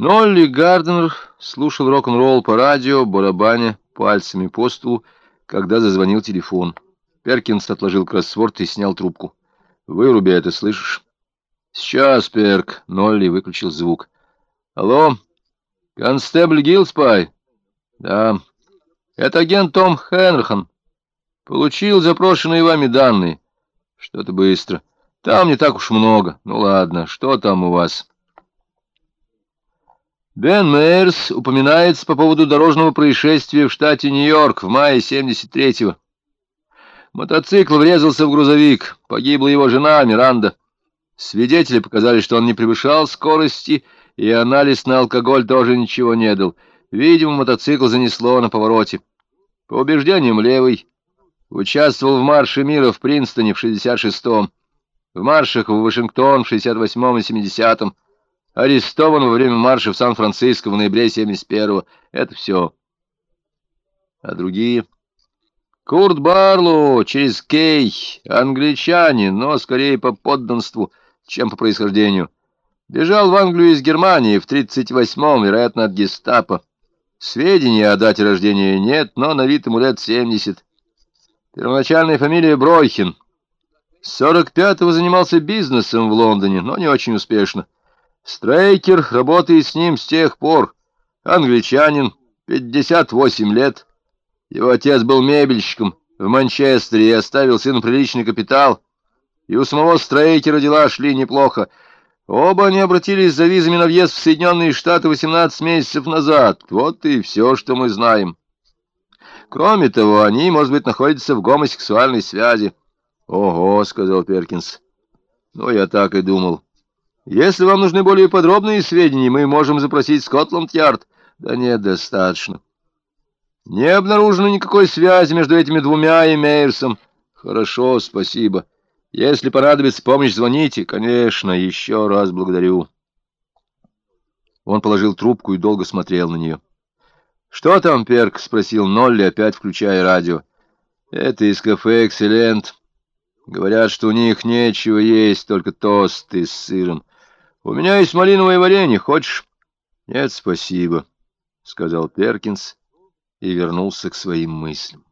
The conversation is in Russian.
Нолли Гарднер слушал рок-н-ролл по радио, барабаня пальцами по столу, когда зазвонил телефон. Перкинс отложил кроссворд и снял трубку. «Выруби это, слышишь?» «Сейчас, Перк!» — Нолли выключил звук. «Алло? Констебль Гилспай?» «Да. Это агент Том Хенрихан. Получил запрошенные вами данные. Что-то быстро. Там не так уж много. Ну ладно, что там у вас?» Бен Мейерс упоминается по поводу дорожного происшествия в штате Нью-Йорк в мае 73-го. Мотоцикл врезался в грузовик. Погибла его жена Миранда. Свидетели показали, что он не превышал скорости, и анализ на алкоголь тоже ничего не дал. Видимо, мотоцикл занесло на повороте. По убеждениям левый. Участвовал в марше мира в Принстоне в 66-м, в маршах в Вашингтон в 68-м и 70-м. Арестован во время марша в Сан-Франциско в ноябре 71-го. Это все. А другие? Курт Барлоу через Кей, англичанин, но скорее по подданству, чем по происхождению. Бежал в Англию из Германии в 38-м, вероятно, от гестапо. Сведений о дате рождения нет, но на вид ему лет 70. Первоначальная фамилия Бройхин. С 45-го занимался бизнесом в Лондоне, но не очень успешно. Стрейкер работает с ним с тех пор. Англичанин, 58 лет. Его отец был мебельщиком в Манчестере и оставил сыну приличный капитал. И у самого Стрейкера дела шли неплохо. Оба они обратились за визами на въезд в Соединенные Штаты 18 месяцев назад. Вот и все, что мы знаем. Кроме того, они, может быть, находятся в гомосексуальной связи. — Ого, — сказал Перкинс. — Ну, я так и думал. — если вам нужны более подробные сведения, мы можем запросить Скотланд-Ярд. Да нет, достаточно. Не обнаружено никакой связи между этими двумя и Мейерсом. Хорошо, спасибо. Если понадобится помощь, звоните. Конечно, еще раз благодарю. Он положил трубку и долго смотрел на нее. «Что там, Перк?» — спросил Нолли, опять включая радио. «Это из кафе «Экселент». Говорят, что у них нечего есть, только тосты с сыром. У меня есть малиновое варенье, хочешь? Нет, спасибо, — сказал Перкинс и вернулся к своим мыслям.